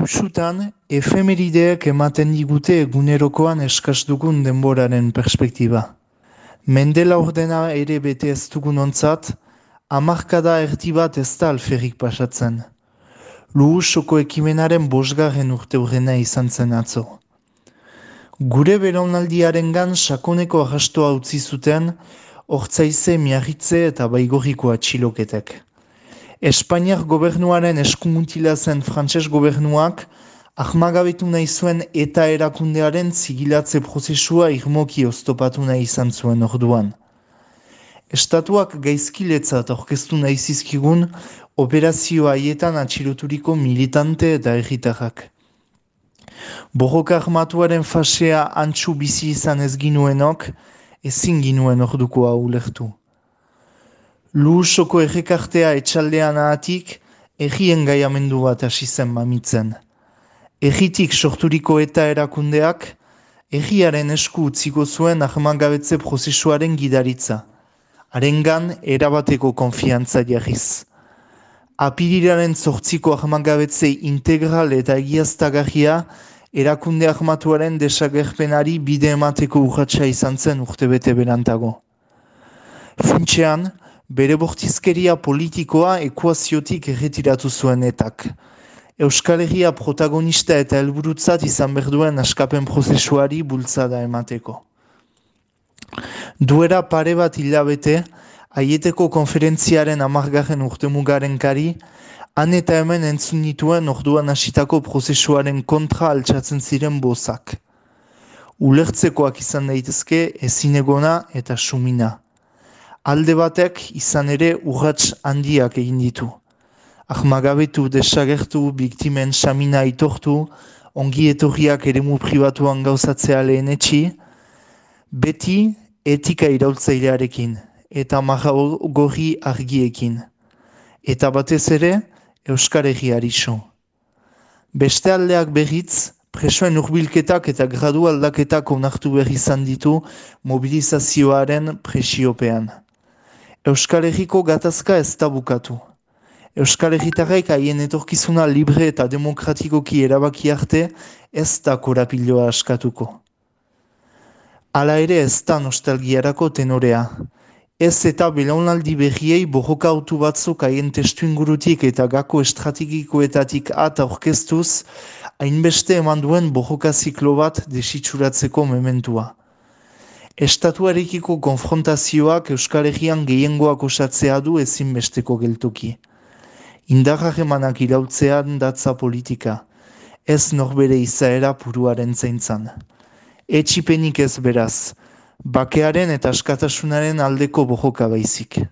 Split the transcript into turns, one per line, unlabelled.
Usutan, efemerideek ematen digute egunerokoan eskaz dugun denboraren perspektiba. Mendela ordena ere bete ez dugun ontzat, amarkada erdi bat ez da alferrik pasatzen. Luhusoko ekimenaren bosgarren urte urrena izan zen atzo. Gure belaunaldiaren gan sakoneko arrastoa utzi zuten, ortsaize miarritze eta baigorriko atxiloketek. Espainiak gobernuaren eskumutila zen frantses gobernuak ahmagabetu nahi zuen eta erakundearen zigilatze prozesua irmoki oztopatu nahi izan zuen orduan. Estatuak gaizkiletzat orkestu nahi zizkigun operazio haietan atxiloturiko militante eta erritarrak. Borroka armatuaren fasea antxu bizi izan ez ginuenok, ezin ginuen orduko hau lehtu. Luhusoko errekartea etxaldean ahatik, egien gaiamendu bat hasi zen mamitzen. Egitik sorturiko eta erakundeak, egiaren esku utziko zuen ahmangabetze prozesuaren gidaritza. Arengan erabateko konfiantza jarriz. Apiriraren zortziko ahmangabetze integral eta egiaztagarria, erakunde ahmatuaren desagerpenari bide emateko urratxa izan zen urte bete berantago. Funtxean, bere bortizkeria politikoa ekuaziotik erretiratu zuen etak. Euskal Herria protagonista eta helburutzat izan berduen askapen prozesuari bultzada emateko. Duera pare bat hilabete, aieteko konferentziaren amargarren urtemugaren kari, han eta hemen entzun nituen orduan hasitako prozesuaren kontra altsatzen ziren bozak. Ulertzekoak izan daitezke ezinegona eta sumina alde batek izan ere urrats handiak egin ditu. Ahmagabetu desagertu, biktimen samina itortu, ongi etorriak eremu pribatuan gauzatzea lehen etxi, beti etika iraultzailearekin eta maha gorri argiekin. Eta batez ere, Euskar Egiari Beste aldeak berriz, presoen urbilketak eta gradu aldaketak onartu berri izan ditu mobilizazioaren presiopean. Euskal Herriko gatazka ez da bukatu. Euskal Herritarrek haien etorkizuna libre eta demokratikoki erabaki arte ez da korapiloa askatuko. Hala ere ez da nostalgiarako tenorea. Ez eta belaunaldi berriei borroka autu batzuk haien testu ingurutik eta gako estrategikoetatik at aurkeztuz, hainbeste eman duen borroka ziklo bat desitsuratzeko mementua. Estatuarekiko konfrontazioak Euskal Herrian gehiengoak osatzea du ezinbesteko geltoki. Indarra emanak irautzean datza politika, ez norbere izaera puruaren zeintzan. Etxipenik ez beraz, bakearen eta askatasunaren aldeko bojoka baizik.